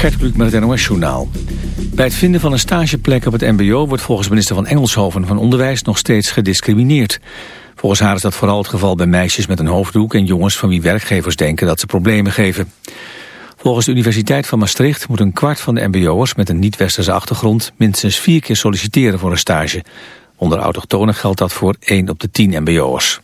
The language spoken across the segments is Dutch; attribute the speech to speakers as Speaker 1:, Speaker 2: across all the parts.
Speaker 1: Gert Kluk met het NOS-journaal. Bij het vinden van een stageplek op het mbo... wordt volgens minister van Engelshoven van Onderwijs nog steeds gediscrimineerd. Volgens haar is dat vooral het geval bij meisjes met een hoofddoek... en jongens van wie werkgevers denken dat ze problemen geven. Volgens de Universiteit van Maastricht moet een kwart van de mbo'ers... met een niet-westerse achtergrond minstens vier keer solliciteren voor een stage. Onder autochtonen geldt dat voor 1 op de 10 mbo'ers.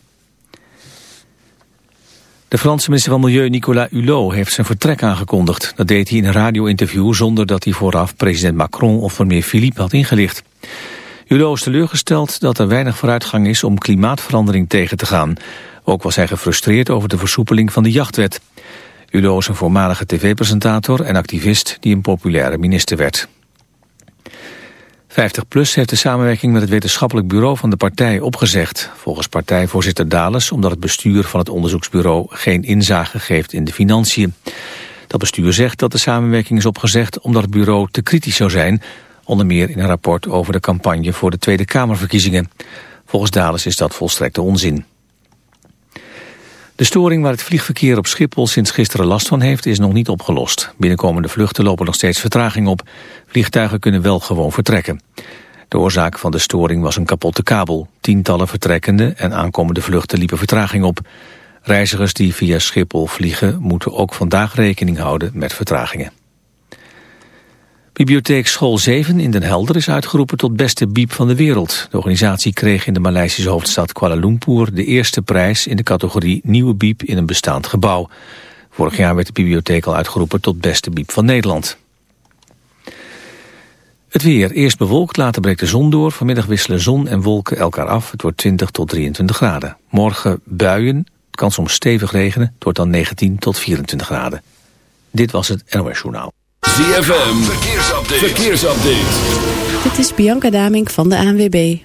Speaker 1: De Franse minister van Milieu Nicolas Hulot heeft zijn vertrek aangekondigd. Dat deed hij in een radio-interview zonder dat hij vooraf president Macron of premier Philippe had ingelicht. Hulot is teleurgesteld dat er weinig vooruitgang is om klimaatverandering tegen te gaan. Ook was hij gefrustreerd over de versoepeling van de jachtwet. Hulot is een voormalige tv-presentator en activist die een populaire minister werd. 50PLUS heeft de samenwerking met het wetenschappelijk bureau van de partij opgezegd. Volgens partijvoorzitter Dales omdat het bestuur van het onderzoeksbureau geen inzage geeft in de financiën. Dat bestuur zegt dat de samenwerking is opgezegd omdat het bureau te kritisch zou zijn, onder meer in een rapport over de campagne voor de Tweede Kamerverkiezingen. Volgens Dales is dat volstrekte onzin. De storing waar het vliegverkeer op Schiphol sinds gisteren last van heeft is nog niet opgelost. Binnenkomende vluchten lopen nog steeds vertraging op. Vliegtuigen kunnen wel gewoon vertrekken. De oorzaak van de storing was een kapotte kabel. Tientallen vertrekkende en aankomende vluchten liepen vertraging op. Reizigers die via Schiphol vliegen moeten ook vandaag rekening houden met vertragingen. Bibliotheek School 7 in Den Helder is uitgeroepen tot beste biep van de wereld. De organisatie kreeg in de Maleisische hoofdstad Kuala Lumpur de eerste prijs in de categorie Nieuwe Biep in een bestaand gebouw. Vorig jaar werd de bibliotheek al uitgeroepen tot beste biep van Nederland. Het weer. Eerst bewolkt, later breekt de zon door. Vanmiddag wisselen zon en wolken elkaar af. Het wordt 20 tot 23 graden. Morgen buien, kans om stevig regenen. Het wordt dan 19 tot 24 graden. Dit was het NOS Journaal.
Speaker 2: ZFM, verkeersupdate. verkeersupdate.
Speaker 3: Dit is Bianca Damink van de ANWB.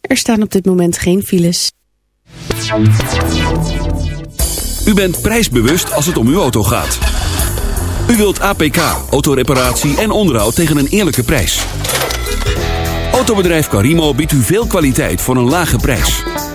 Speaker 3: Er staan op dit moment geen files.
Speaker 2: U bent prijsbewust als het om uw auto gaat. U wilt APK, autoreparatie en onderhoud tegen een eerlijke prijs. Autobedrijf Carimo biedt u veel kwaliteit voor een lage prijs.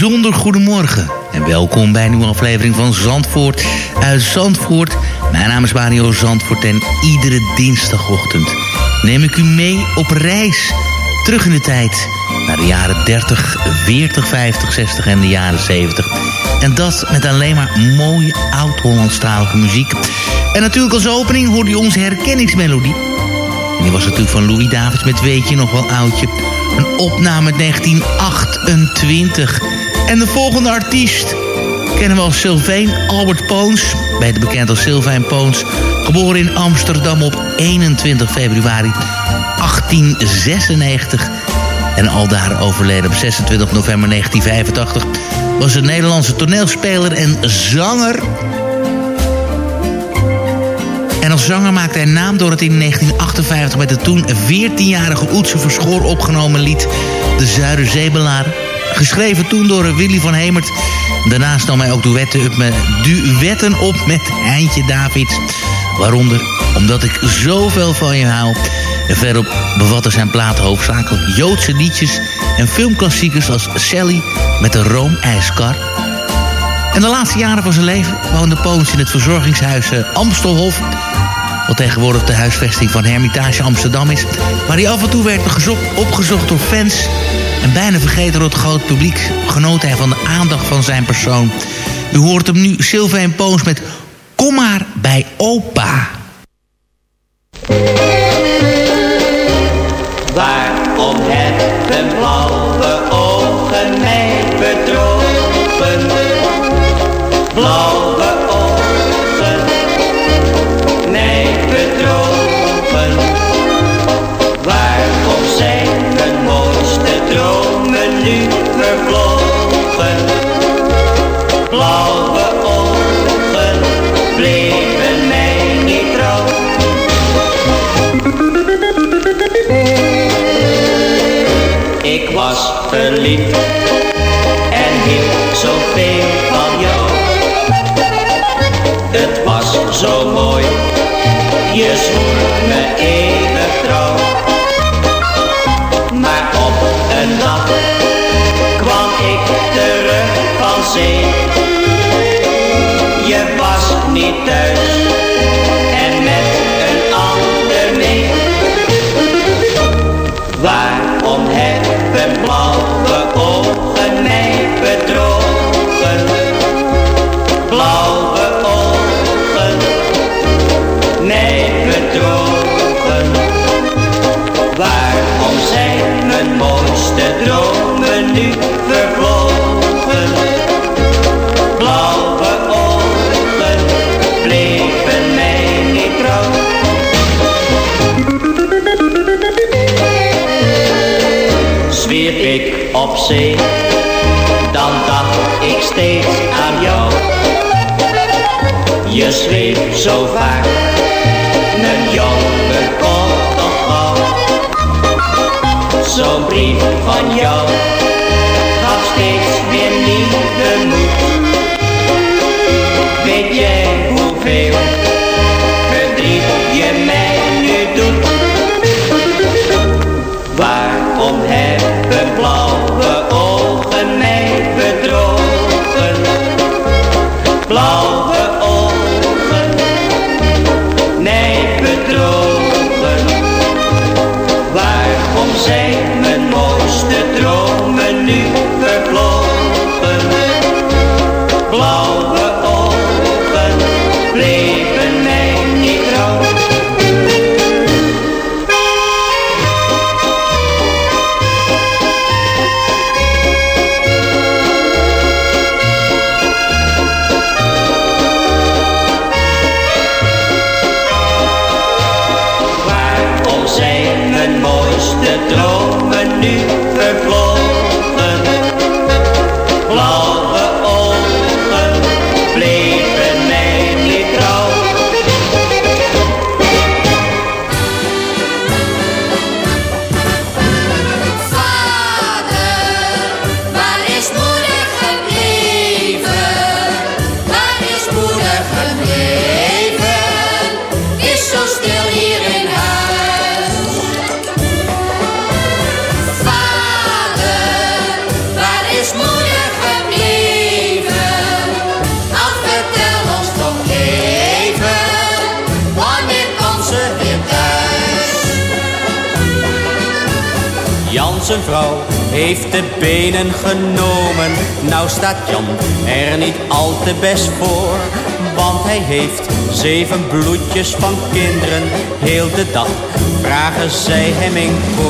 Speaker 4: Bijzonder goedemorgen en welkom bij een nieuwe aflevering van Zandvoort uit Zandvoort. Mijn naam is Mario Zandvoort en iedere dinsdagochtend neem ik u mee op reis. Terug in de tijd naar de jaren 30, 40, 50, 60 en de jaren 70. En dat met alleen maar mooie oud-Hollandstalige muziek. En natuurlijk als opening hoorde u onze herkenningsmelodie. En die was natuurlijk van Louis Davids met Weet je nog wel oudje. Een opname uit 1928. En de volgende artiest kennen we als Sylvain Albert Poons. Beter bekend als Sylvain Poons. Geboren in Amsterdam op 21 februari 1896. En aldaar overleden op 26 november 1985. Was een Nederlandse toneelspeler en zanger... En als zanger maakte hij naam door het in 1958 met het toen 14-jarige Oetse Verschoor opgenomen lied De Zuiderzeebeladen. Geschreven toen door Willy van Hemert. Daarnaast nam hij ook duetten op met, duetten op met Heintje Davids. Waaronder Omdat ik zoveel van je hou. En verderop bevatten zijn platen hoofdzakelijk Joodse liedjes en filmklassiekers als Sally met de roomijskar. En de laatste jaren van zijn leven woonde Poons in het verzorgingshuis eh, Amstelhof. Wat tegenwoordig de huisvesting van Hermitage Amsterdam is. Waar hij af en toe werd gezocht, opgezocht door fans. En bijna vergeten door het groot publiek genoot hij van de aandacht van zijn persoon. U hoort hem nu, Sylvain Poons met Kom maar bij opa.
Speaker 5: Was
Speaker 6: dan dacht ik steeds aan jou. Je schreef zo vaak, zeven bloedjes van kinderen. Heel de dag vragen zij hem in koor.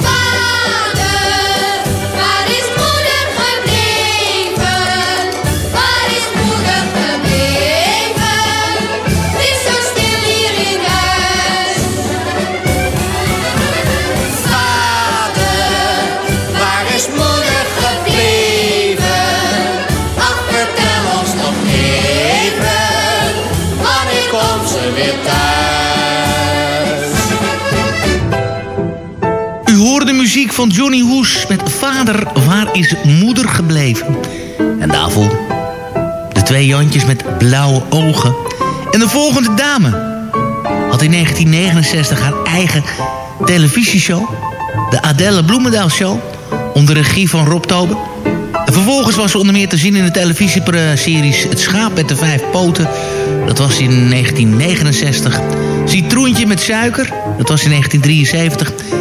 Speaker 4: Met Vader, waar is moeder gebleven? En daarvoor de twee Jantjes met blauwe ogen. En de volgende dame had in 1969 haar eigen televisieshow. De Adelle Bloemendaal Show. Onder regie van Rob Tober. En vervolgens was ze onder meer te zien in de televisieseries Het Schaap met de Vijf Poten. Dat was in 1969. Citroentje met suiker. Dat was in 1973.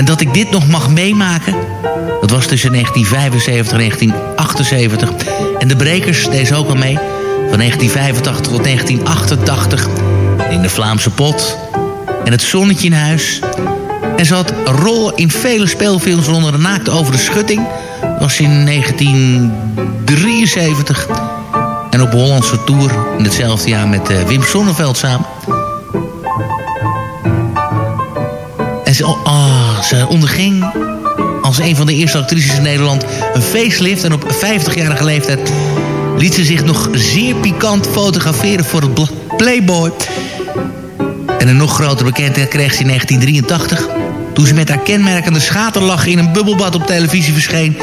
Speaker 4: En dat ik dit nog mag meemaken... dat was tussen 1975 en 1978. En de Brekers deze ook al mee. Van 1985 tot 1988. In de Vlaamse pot. En het zonnetje in huis. En ze had rol in vele speelfilms onder de naakt over de schutting. was in 1973. En op Hollandse Tour in hetzelfde jaar met uh, Wim Sonneveld samen. En ze, oh, ze onderging als een van de eerste actrices in Nederland een facelift. En op 50-jarige leeftijd liet ze zich nog zeer pikant fotograferen voor het Playboy. En een nog grotere bekendheid kreeg ze in 1983... toen ze met haar kenmerkende schaterlach in een bubbelbad op televisie verscheen...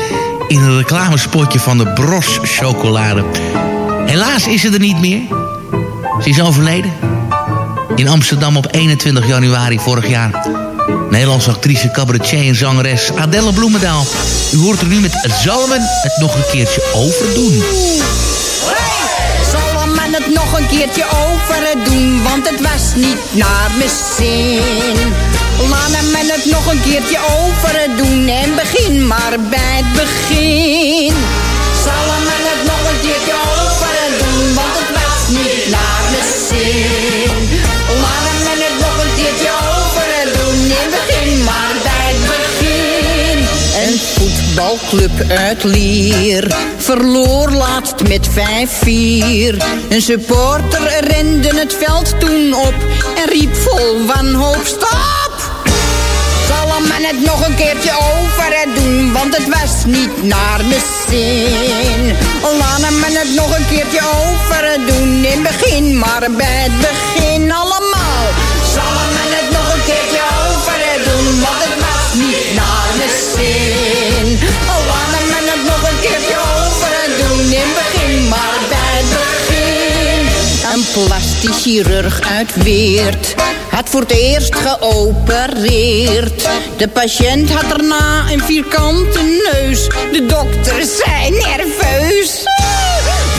Speaker 4: in een reclamespotje van de Bros chocolade. Helaas is ze er niet meer. Ze is overleden. In Amsterdam op 21 januari vorig jaar. Nederlandse actrice, cabaretier en zangeres Adelle Bloemendaal. U hoort er nu met Zalmen het nog een keertje overdoen
Speaker 7: het nog een keertje over doen, want het was niet naar mijn zin. Laat hem het nog een keertje over doen en begin maar bij het begin. Zal hem het nog een keertje over doen, want het was niet naar mijn zin. Voetbalclub uit Lier verloor laatst met 5-4. Een supporter rende het veld toen op en riep vol wanhoop stop. Zal men het nog een keertje over doen, want het was niet naar de zin. Laat men het nog een keertje over doen, in begin maar bij het begin allemaal. Zal men het nog een keertje over doen, want het was niet naar de zin. Plastisch chirurg uit Weert had voor het eerst geopereerd. De patiënt had daarna een vierkante neus. De dokter zei nerveus.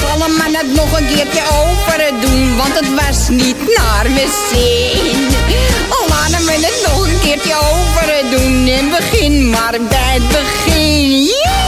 Speaker 7: Vallen maar het nog een keertje over doen, want het was niet naar mijn zin. Laten we het nog een keertje over doen, in begin maar bij het begin.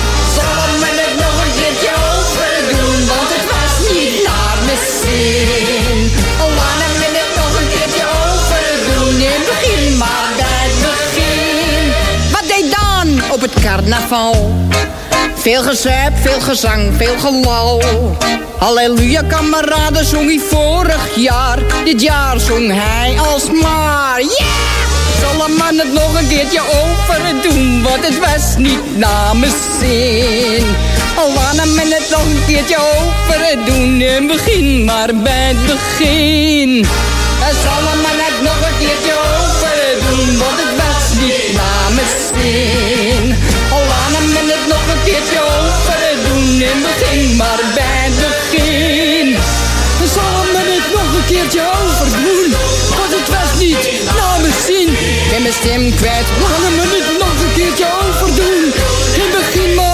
Speaker 7: Veel gezuip, veel gezang, veel gelal. Halleluja, kameraden, zong hij vorig jaar. Dit jaar zong hij alsmaar. Yeah! Zal een man het nog een keertje over doen, want het was niet namens zin. Al laat men het nog een keertje over doen, en begin maar bij het begin. En zal een man het nog een keertje over doen, want het was niet namens zin. En begin maar bij het begin zal me het nog een keertje overdoen. Want het was niet naar mijn zin. Ik mijn stem kwijt, laat me het nog een keertje overdoen. In begin maar,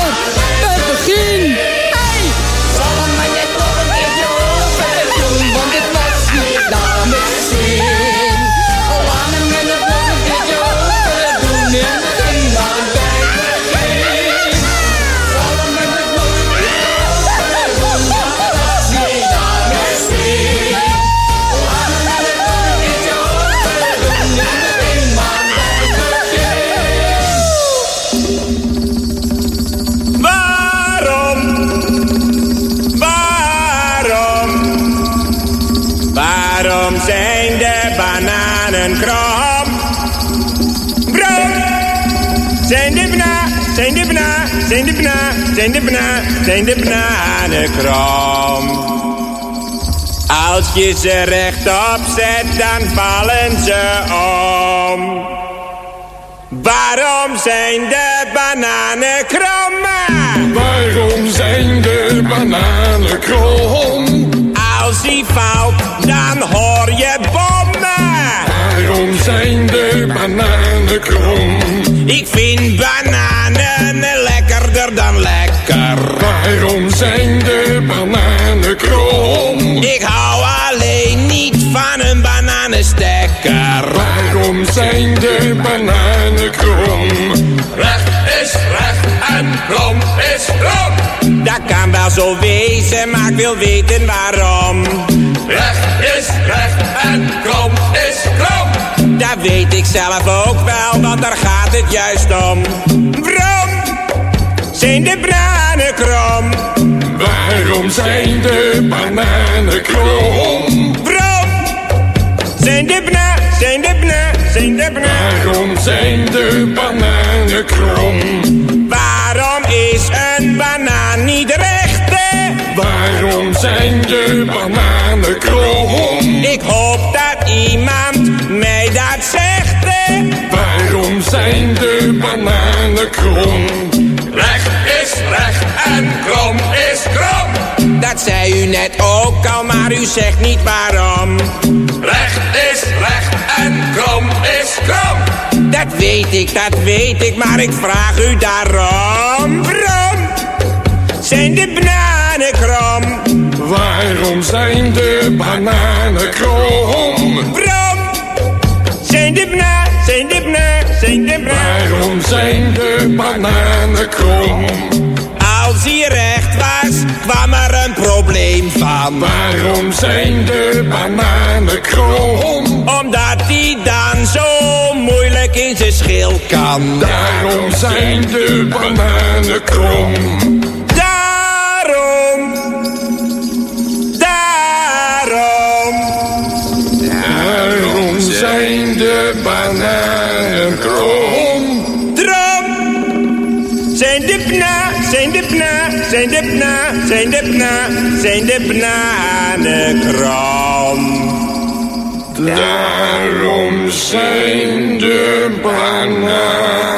Speaker 8: bana, zijn de bananen krom? Als je ze rechtop zet, dan vallen ze om. Waarom zijn de bananen krom?
Speaker 9: Waarom zijn de bananen krom?
Speaker 8: Als die valt, dan hoor je bommen.
Speaker 9: zijn de bananen krom?
Speaker 8: Ik vind
Speaker 9: krom
Speaker 10: is krom.
Speaker 8: Dat kan wel zo wezen, maar ik wil weten waarom.
Speaker 10: Recht is recht en krom is krom.
Speaker 8: Dat weet ik zelf ook wel, want daar gaat het juist om. Waarom zijn de bananen krom?
Speaker 9: Waarom zijn de bananen krom?
Speaker 8: Waarom zijn de zijn de bana, zijn de bana?
Speaker 9: Waarom zijn de bananen krom? Zijn de bananen krom?
Speaker 8: Ik hoop dat iemand mij dat zegt. hè?
Speaker 9: Waarom zijn de bananen krom?
Speaker 10: Recht is recht en krom is krom.
Speaker 8: Dat zei u net ook al, maar u zegt niet waarom.
Speaker 10: Recht is recht en krom is krom.
Speaker 8: Dat weet ik, dat weet ik, maar ik vraag u daarom. Waarom zijn de bananen krom?
Speaker 9: Waarom zijn de bananen krom?
Speaker 8: Waarom zijn de bananen, zijn de bananen, zijn de bananen?
Speaker 9: Waarom zijn de bananen krom?
Speaker 8: Als hij recht was, kwam er een probleem van.
Speaker 9: Waarom zijn de bananen krom?
Speaker 8: Omdat hij dan zo moeilijk in zijn schil kan.
Speaker 9: Daarom zijn de bananen krom. De bananen krom.
Speaker 8: Drom zijn de bna, zijn de bna, zijn de bna, zijn de bna, zijn de bananen krom.
Speaker 9: Daarom zijn de bananen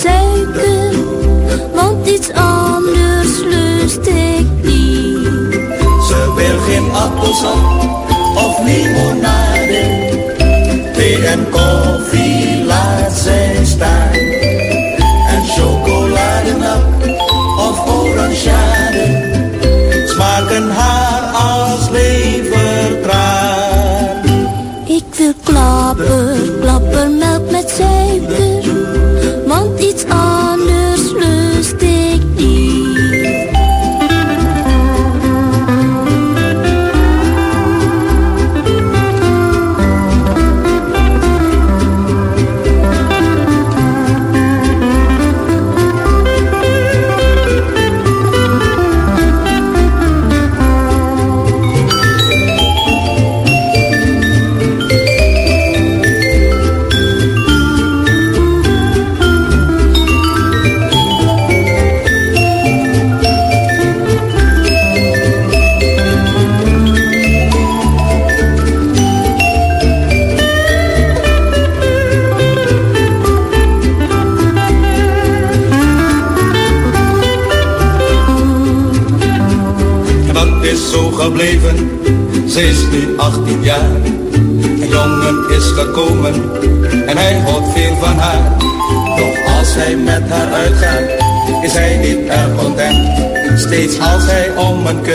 Speaker 11: suiker. Want iets anders lust ik niet.
Speaker 12: Ze wil geen appelsap of limonade. Thee en koffie laat zij staan. En chocolademelk of orangeade.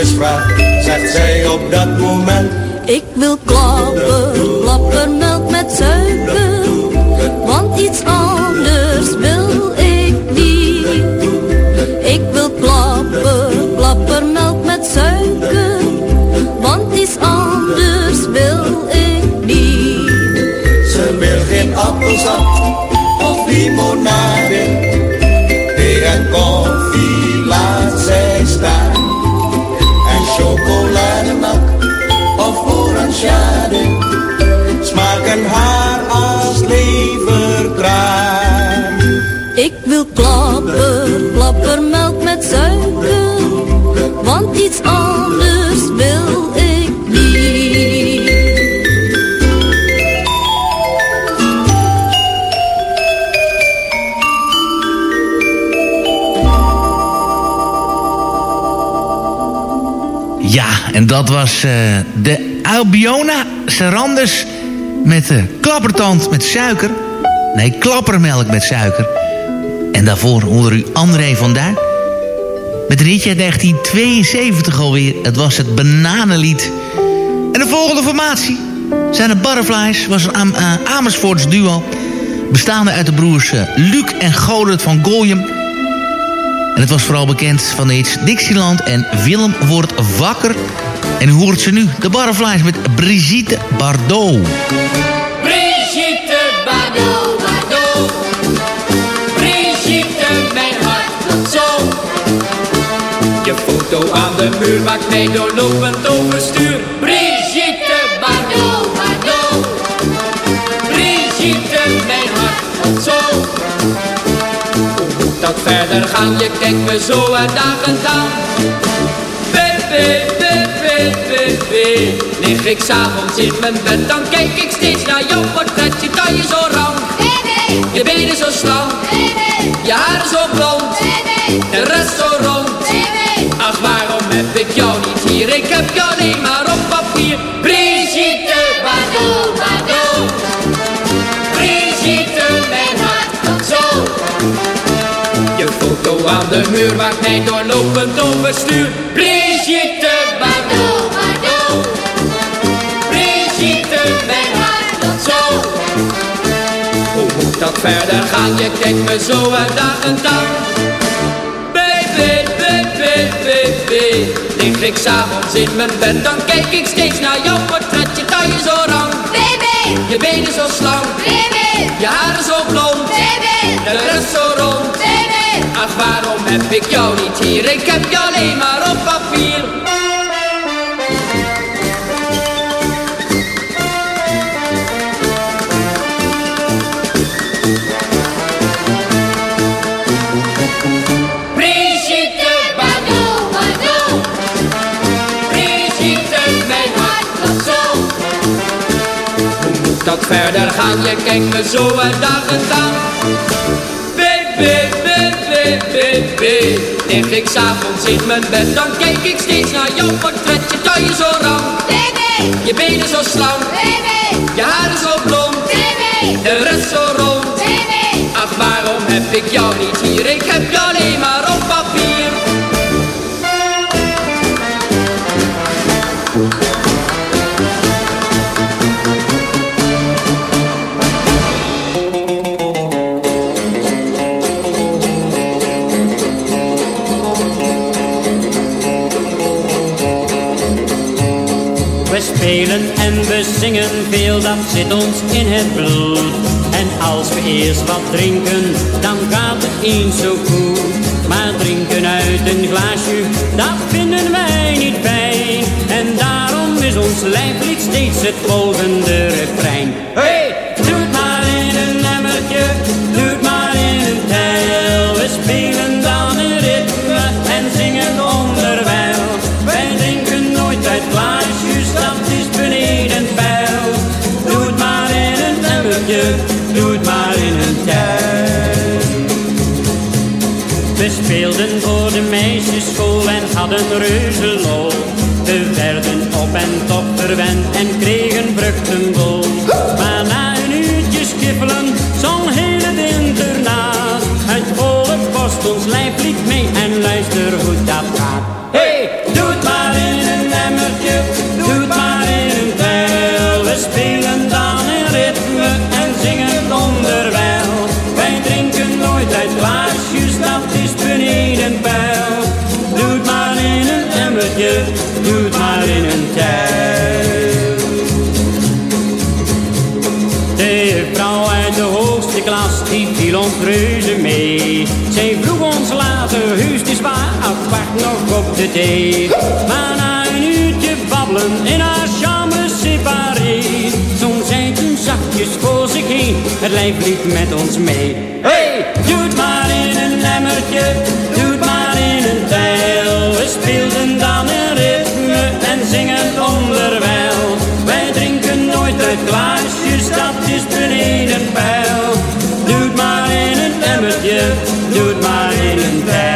Speaker 12: Om een en
Speaker 4: dat was eh, de Albiona Sarandus met de klappertand met suiker. Nee, klappermelk met suiker. En daarvoor onder u André van Duin. Met een liedje uit 1972 alweer. Het was het Bananenlied. En de volgende formatie zijn de Butterflies. was een eh, Amersfoorts duo. Bestaande uit de broers eh, Luc en Godert van Gooium. En het was vooral bekend van de Dixieland en Willem wordt wakker. En u hoort ze nu, de Butterflies met Brigitte Bardot.
Speaker 13: Brigitte Bardot, Bardot. Brigitte, mijn hart zo. Je foto aan de muur maakt mij doorlopend overstuur. Dat verder gaan? Je kijkt me zo uit dagen aan. Baby. Lig ik s'avonds in mijn bed, dan kijk ik steeds naar jouw portret. Je taille zo rank, je benen zo slank, je haren zo blond, de rest zo rond. Ach, waarom heb ik jou niet hier? Ik heb jou alleen maar op papier. De muur maakt mij doorlopend overstuur. Brigitte, Bardot, Bardot. Brigitte, mijn hart klopt zo. Hoe moet dat verder gaan? Je kijkt me zo uitdagend aan. Baby, baby, baby. Lig ik s'avonds in mijn bed, dan kijk ik steeds naar jouw portret. Je taille zo rank, baby. Je benen zo slank, baby. Je haren zo blond, baby. De rest zo rond. Ach, waarom heb ik jou niet hier? Ik heb jou alleen maar op papier. Brigitte, Bardot, Bardot. Brigitte, mijn hart klopt zo. Hoe moet dat verder gaan? Je kijkt me zo aan. Baby, baby. Lig ik s'avonds in mijn bed, dan kijk ik steeds naar jouw portret. Je taille zo rank, baby. Je benen zo slank, baby. Je haren zo blond, baby. De rest zo rond, baby. Ach, waarom heb ik jou niet hier? Ik heb jou alleen maar
Speaker 5: spelen en we zingen veel, dat zit ons in het bloed. En als we eerst wat drinken, dan gaat het eens zo goed. Maar drinken uit een glaasje, dat vinden wij niet fijn. En daarom is ons lijflied steeds het volgende refrein. Speelden voor de meisjesschool en hadden reuzelol. We werden op en top verwend en kregen vruchtenbol. Reuze mee. Zij vroeg ons later, heus de zwaar, apart nog op de thee. Maar na een uurtje babbelen in haar chambre séparé. Toen zei toen zachtjes voor zich heen, het lijf liep met ons mee. Hey, doe het maar in een emmertje, doe het maar in een tijl. We speelden dan een ritme en zingen onderwijl. Wij drinken nooit uit glaasjes, dat is beneden pijl. Een emmertje, doe het maar in een tijl.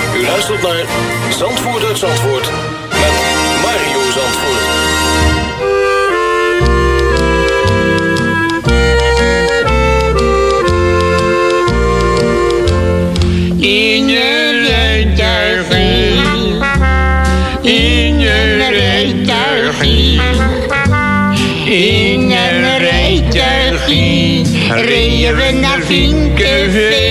Speaker 14: U luistert naar Zandvoort uit Zandvoort met Mario Zandvoort.
Speaker 15: In een rijtuigje, in een rijtuigje, in een rijtuigje, reden we naar Vinkenveen.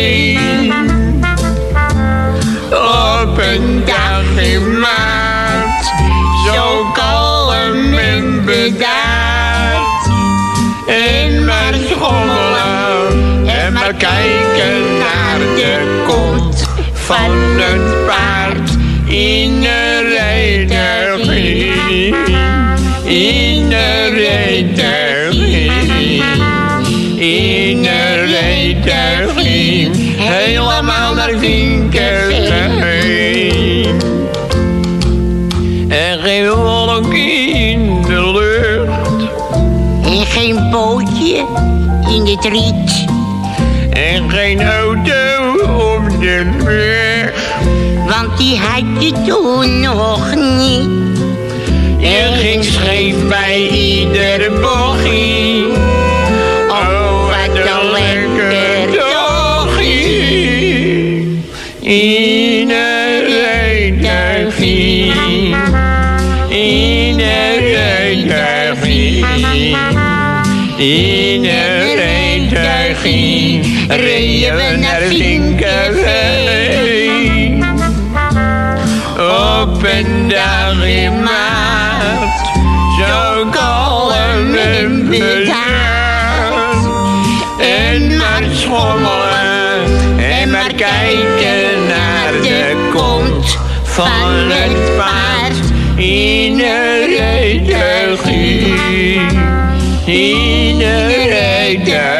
Speaker 15: En bedaard. En maar schommelen en maar kijken naar de kont van het paard in een rijtuigje. In een rijtuigje. In
Speaker 16: het riet.
Speaker 15: En geen auto op de weg.
Speaker 16: Want die had je toen nog niet.
Speaker 15: Er ging scheef bij iedere bochtje. Oh, wat een lekker. In een rijtuigje. In een Reden we naar Vinkerveen. Op een dag in maart. Zo kalm en bedaard. En maar schommelen. En maar kijken naar de kont van het paard. In een rijtuigje. In een rijtuigje.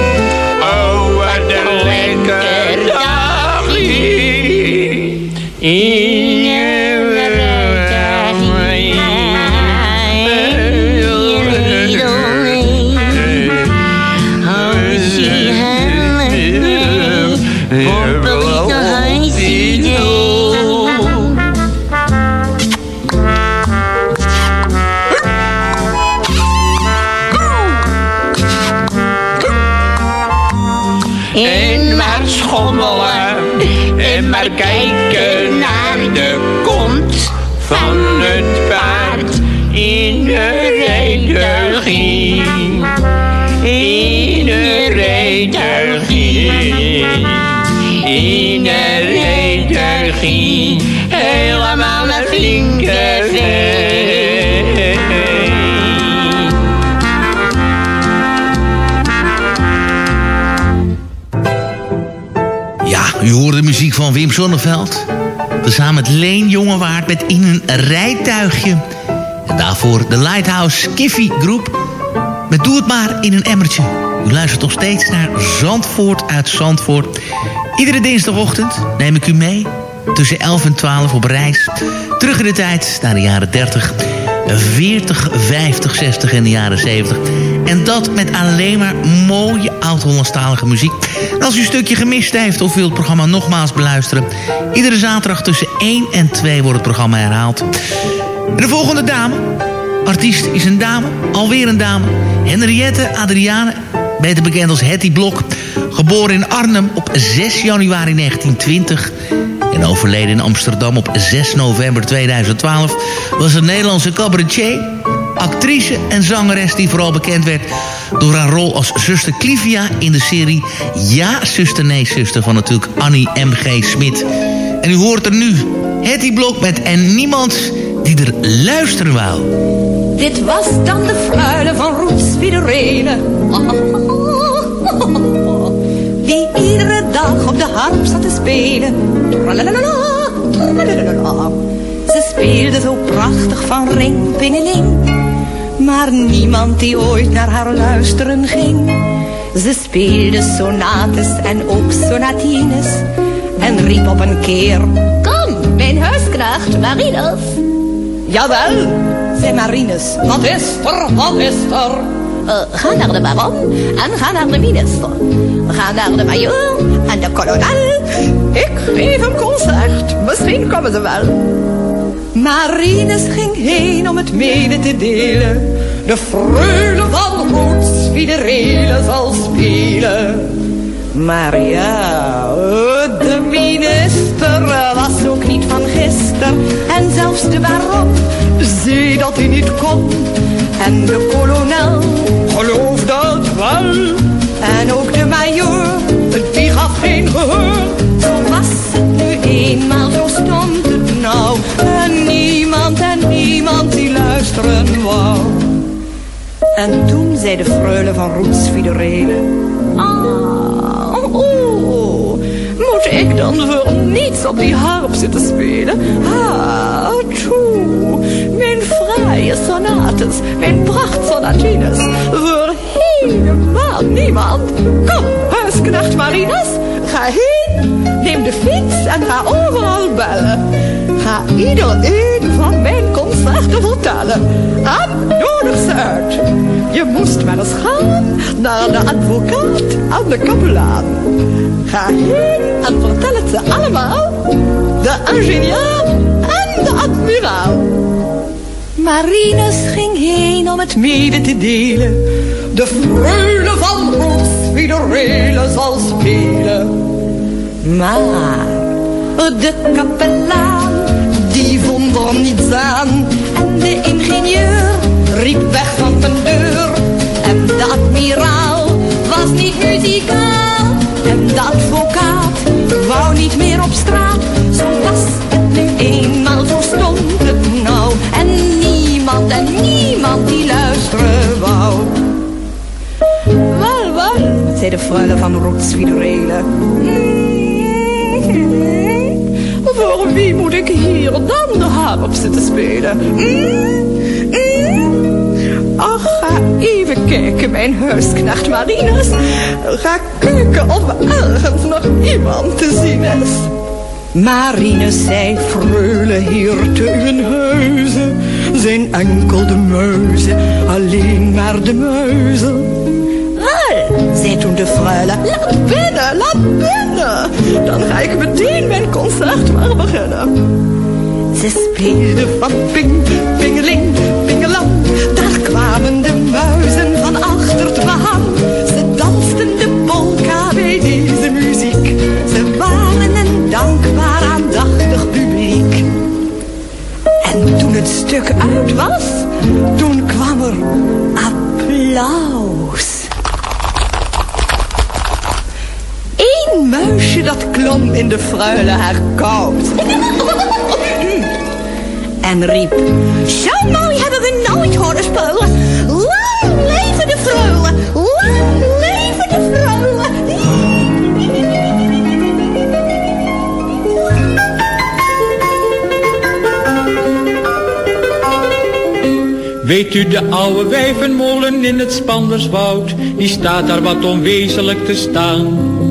Speaker 15: een rijtuigie. In de rijtuigie. Helemaal naar Vinkenveen.
Speaker 4: Ja, u hoort de muziek van Wim Sonneveld. Tezamen met Leen Jongewaard met In een rijtuigje. En daarvoor de Lighthouse Kiffy Groep. Met Doe het maar in een emmertje. U luistert nog steeds naar Zandvoort uit Zandvoort. Iedere dinsdagochtend neem ik u mee. Tussen 11 en 12 op reis. Terug in de tijd naar de jaren 30, 40, 50, 60 en de jaren 70. En dat met alleen maar mooie oud-Hollandstalige muziek. En als u een stukje gemist heeft of wilt het programma nogmaals beluisteren... iedere zaterdag tussen 1 en 2 wordt het programma herhaald. De volgende dame, artiest is een dame, alweer een dame. Henriette Adriane, beter bekend als Hetty Blok. Geboren in Arnhem op 6 januari 1920 en overleden in Amsterdam op 6 november 2012... was een Nederlandse cabaretier, actrice en zangeres... die vooral bekend werd door haar rol als zuster Clivia... in de serie Ja, zuster, nee, zuster... van natuurlijk Annie M.G. Smit. En u hoort er nu Hetty Blok met En Niemand die er luisteren wou.
Speaker 17: Dit was dan de fruile van Fiederene. Die iedere dag op de harp zat te spelen. Ze speelde zo prachtig van ring, pingeling. Maar niemand die ooit naar haar luisteren ging. Ze speelde sonates en ook sonatines. En riep op een keer. Kom, mijn huisknecht Marinus. Jawel, zei Marinus. Wat is er, is er? Ga naar de baron en ga naar de minister. Ga naar de majoor en de kolonel. Ik geef een concert, misschien komen ze wel. Marinus ging heen om het mede te delen. De freule van Roots Fiederele zal spelen. Maar ja, de minister was ook niet van En zelfs de baron zei dat hij niet kon. En de kolonel geloofde het wel. En ook de majoor, die gaf geen gehoor. Zo was het nu eenmaal, zo stond het nou. En niemand en niemand die luisteren wou. En toen zei de freule van Roets Fiederele... Ah, oh, moet ik dan voor niets op die harp zitten spelen? Ah, toe, mijn fraaie sonates, mijn prachtsonatines, voor helemaal niemand. Kom, huisknecht Marinus, ga heen, neem de fiets en ga overal bellen. Ga iedereen van mijn concerten vertellen. En nodig ze uit. Je moest maar eens gaan naar de advocaat en de kapelaan. Ga heen en vertel het ze allemaal. De ingenieur en de admiraal. Marinus ging heen om het mede te delen. De freule van Roos wie de rele zal spelen. Maar de kapelaan, vond er niets aan. En de ingenieur riep weg van de deur. En de admiraal was niet muzikaal. En de advocaat wou niet meer op straat. Zo was het nu eenmaal, zo stond het nou. En niemand en niemand die luisteren wou. Wel, wel, zei de freule van Rotswiederele. Voor wie moet ik hier dan de harp zitten spelen? Mm, mm. Ach, ga even kijken, mijn huisknecht Marinus. Ga kijken of ergens nog iemand te zien is. Marinus zei, freule hier te uw huizen zijn enkel de muizen, alleen maar de muizen. Wel, zei toen de freule, laat binnen, laat binnen. Dan ga ik meteen mijn concert maar beginnen. Ze speelde van ping, pingeling, klom in de fruile haar koud. En riep, zo mooi hebben we nooit horen spelen. Lang leven de freule, lang leven de freule.
Speaker 18: Weet u de oude wijvenmolen in het Spanderswoud, die staat daar wat onwezenlijk te staan.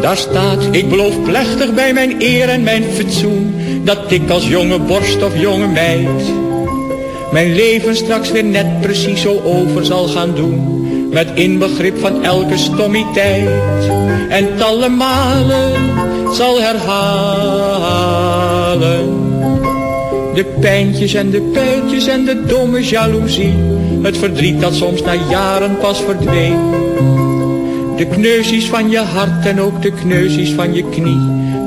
Speaker 18: Daar staat, ik beloof plechtig bij mijn eer en mijn fatsoen, dat ik als jonge borst of jonge meid, mijn leven straks weer net precies zo over zal gaan doen. Met inbegrip van elke stommiteit. En talle malen zal herhalen. De pijntjes en de pijltjes en de domme jaloezie. Het verdriet dat soms na jaren pas verdween. De kneuzies van je hart en ook de kneuzies van je knie.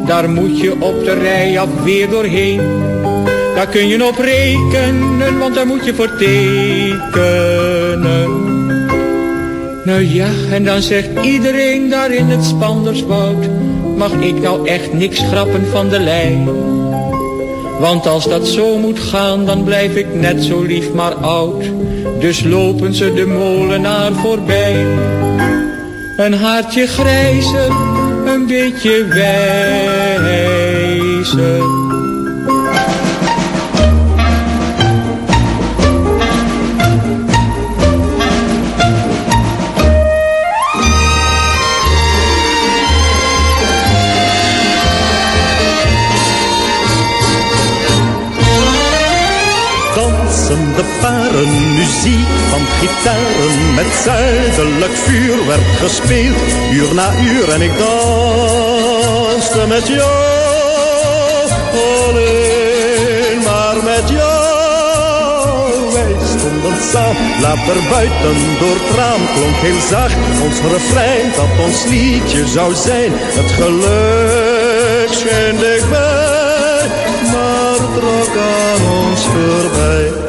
Speaker 18: Daar moet je op de rij af weer doorheen. Daar kun je op rekenen, want daar moet je voor tekenen. Nou ja, en dan zegt iedereen daar in het Spanderswoud, mag ik nou echt niks grappen van de lijn? Want als dat zo moet gaan, dan blijf ik net zo lief maar oud. Dus lopen ze de molenaar voorbij. Een haartje grijzer, een beetje wijzer.
Speaker 19: Paren, muziek van gitaren met zuidelijk vuur werd gespeeld, uur na uur en ik danste met jou, alleen maar met jou. Wij stonden samen, later buiten door het klonk heel zacht ons refrein dat ons liedje zou zijn. Het geluk scheen dichtbij, maar trok aan ons voorbij.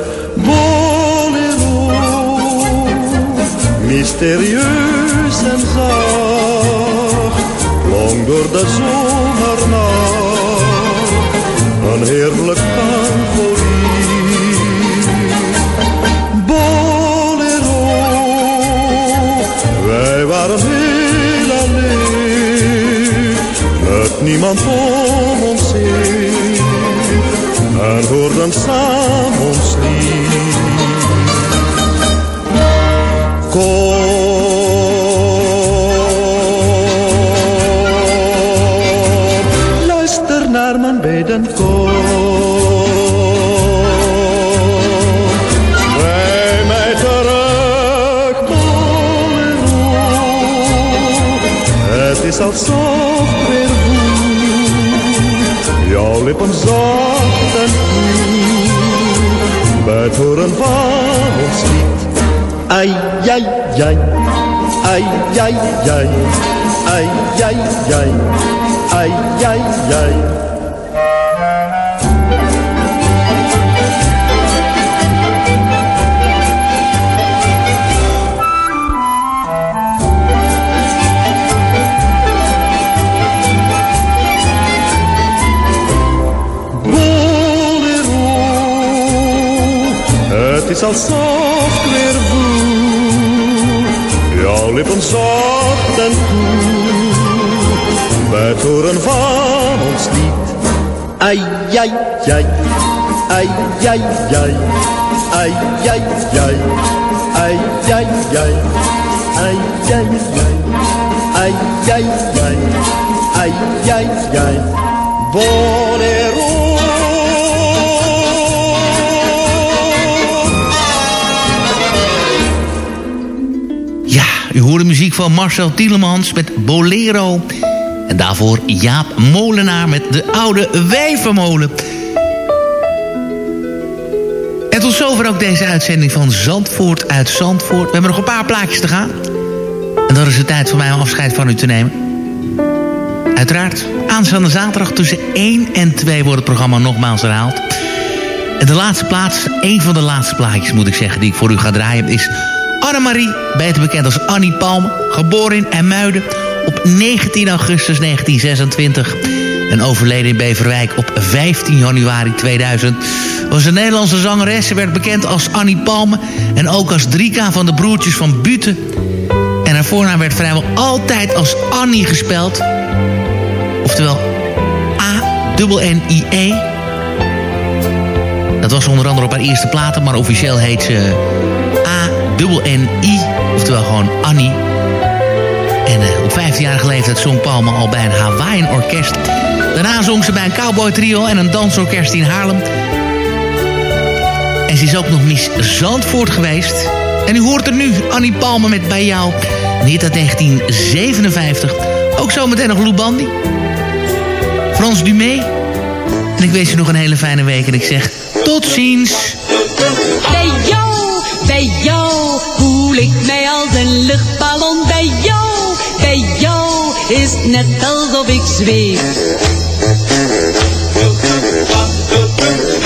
Speaker 19: Mysterieus en zacht, klonk door de zomernacht. Een heerlijk tangolie. Bolero, wij waren heel alleen. Met niemand om ons heen. En hoorden samen ons lied. こう Ai, ai, ai. Ai, ai, ai. Ai, ai, ai. Ai, ai, ai. Bolero, het is alsof weer lippen zacht en koel. Bij het horen van ons lied. Ai, ai, ai. Ai, ai, ai. Ai, ai, ai. Ai, ai, ai. Ai, ai, ai. Ai, ai, ai. Ai, ai, ai. Bolero.
Speaker 4: U hoort de muziek van Marcel Tielemans met Bolero. En daarvoor Jaap Molenaar met de oude wijvermolen. En tot zover ook deze uitzending van Zandvoort uit Zandvoort. We hebben nog een paar plaatjes te gaan. En dan is het tijd voor mij om afscheid van u te nemen. Uiteraard, aanstaande zaterdag tussen 1 en 2 wordt het programma nogmaals herhaald. En de laatste plaats, een van de laatste plaatjes moet ik zeggen... die ik voor u ga draaien, is Annemarie, beter bekend als Annie Palm... geboren in IJmuiden op 19 augustus 1926... en overleden in Beverwijk op 15 januari 2000... was een Nederlandse zangeres. Ze werd bekend als Annie Palme... en ook als Drika van de broertjes van Buten... En haar voornaam werd vrijwel altijd als Annie gespeld. Oftewel A-N-N-I-E. Dat was onder andere op haar eerste platen, maar officieel heet ze A-N-N-I. Oftewel gewoon Annie. En eh, op 15-jarige leeftijd zong Palme al bij een Hawaiian orkest. Daarna zong ze bij een cowboy trio en een dansorkest in Haarlem. En ze is ook nog Miss Zandvoort geweest. En u hoort er nu, Annie Palme met Bij jou. Hit uit 1957. Ook zometeen nog Lou Bandy. Frans Dumé. En ik wens u nog een hele fijne week. En ik zeg tot ziens.
Speaker 20: Bij jou, bij jou voel ik mij als een luchtballon. Bij jou, bij jou is het net alsof ik zweef.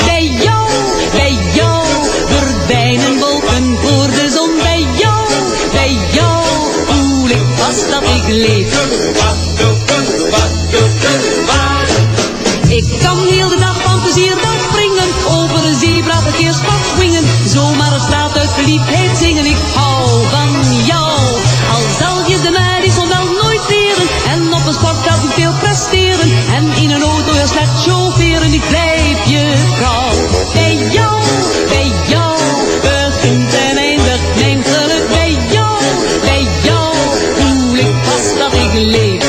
Speaker 20: Bij jou, bij jou verdwijnen wolken voor de zon. Bij jou, bij jou voel ik vast dat ik leef. Ik vast dat ik leef.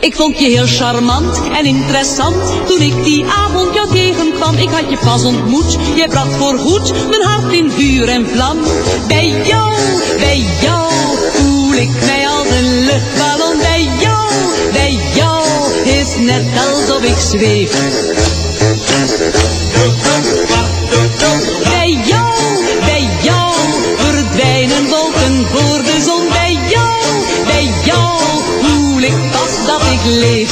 Speaker 20: Ik vond je heel charmant en interessant. Toen ik die avond jou tegenkwam Ik had je pas ontmoet. Jij bracht voorgoed mijn hart in vuur en vlam. Bij jou, bij jou Voel ik mij net alsof ik zweef. Bij jou, bij jou Verdwijnen wolken voor de zon. Bij jou, bij jou Voel ik vast dat ik leef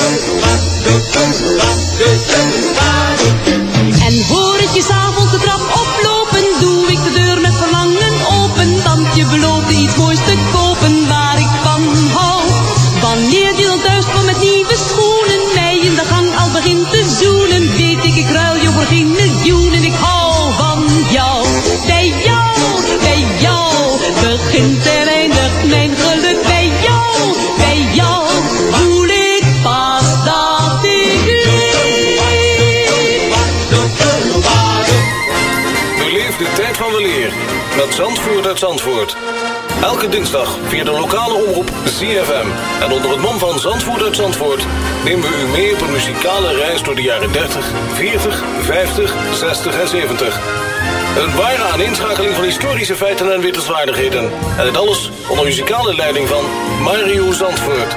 Speaker 14: Zandvoort uit Zandvoort. Elke dinsdag via de lokale omroep ZFM. En onder het mom van Zandvoort uit Zandvoort... nemen we u mee op een muzikale reis door de jaren 30, 40, 50, 60 en 70. Een ware aaninschakeling van historische feiten en wittelswaardigheden. En dit alles onder muzikale leiding van Mario Zandvoort.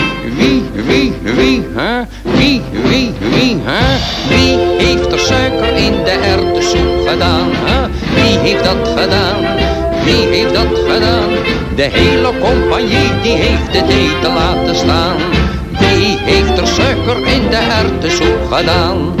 Speaker 21: Wie, wie, wie, hè? Wie, wie, wie, hè? Wie heeft er suiker in de erwtensoep gedaan, hè? Wie heeft dat gedaan? Wie heeft dat gedaan? De hele compagnie die heeft het eten laten staan. Wie heeft er suiker in de erwtensoep gedaan?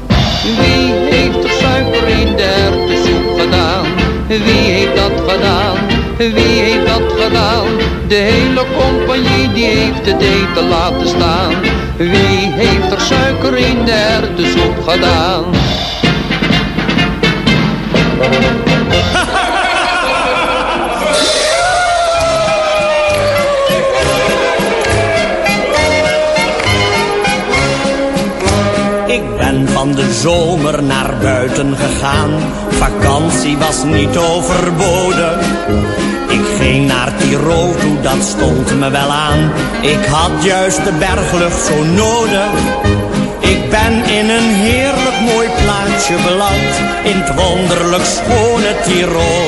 Speaker 21: Wie heeft er suiker in de erwtensoep gedaan? Wie heeft dat gedaan? Wie heeft dat gedaan? De hele compagnie die heeft het eten laten staan. Wie heeft er suiker in de erwtensoep gedaan?
Speaker 22: Van de zomer naar buiten gegaan. Vakantie was niet overboden. Ik ging naar Tirol toe, dat stond me wel aan. Ik had juist de berglucht zo nodig. Ik ben in een heerlijk mooi plaatsje beland. In het wonderlijk schone Tirol.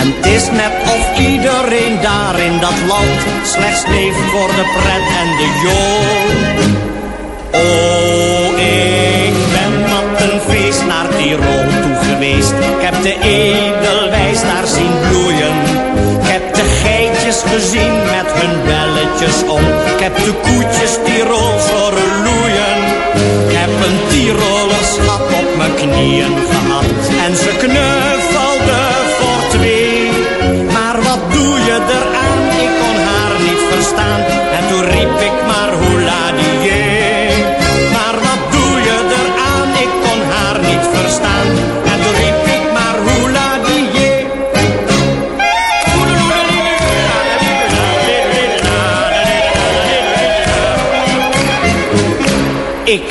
Speaker 22: En het is net of iedereen daar in dat land slechts leeft voor de pret en de jool. Oh, feest naar Tirol toe geweest. Ik heb de edelwijs daar zien bloeien. Ik heb de geitjes gezien met hun belletjes om. Ik heb de koetjes Tirols horen loeien. Ik heb een Tiroler schat op mijn knieën gehad. En ze knuffelde voor twee. Maar wat doe je eraan?